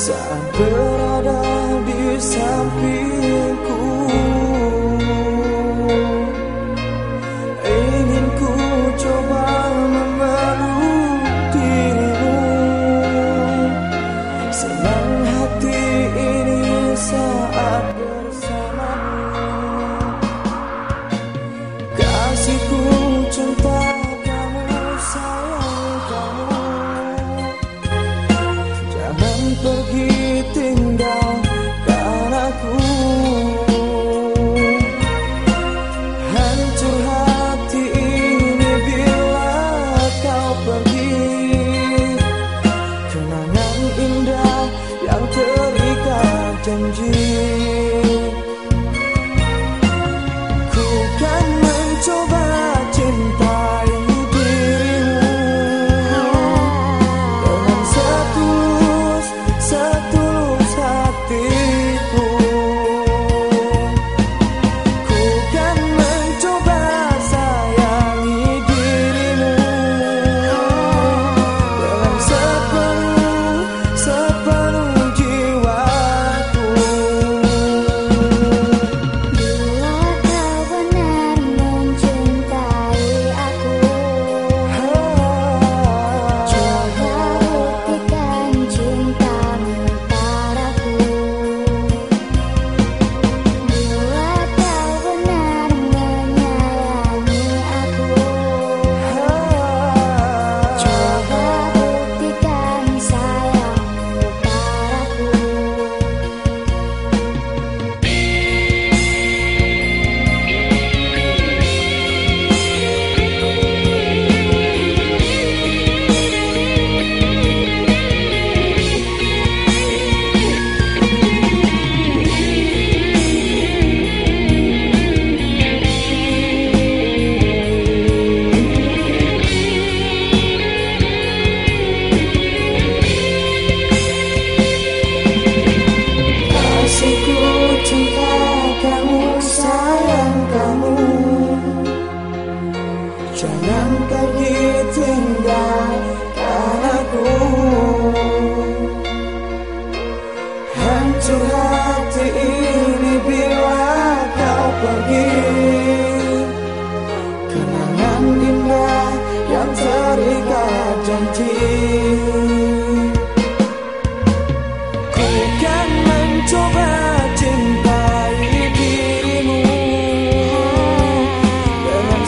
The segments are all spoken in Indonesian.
saat berada di sampingku. 真迹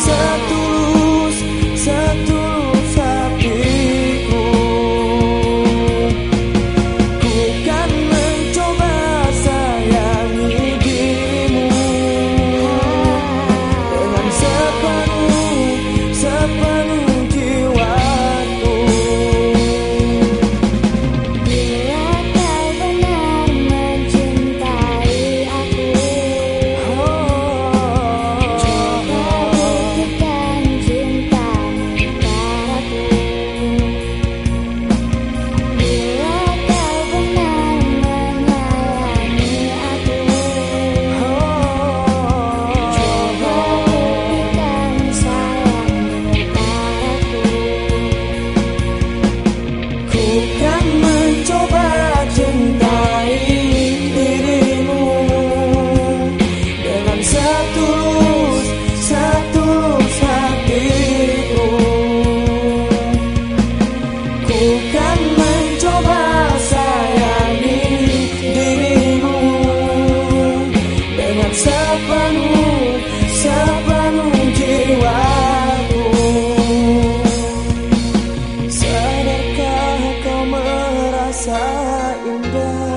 satu bukan mencoba sayangi dirimu. Dengan sepenuh sepenuh jiwaku. Sadarkah kau merasa indah?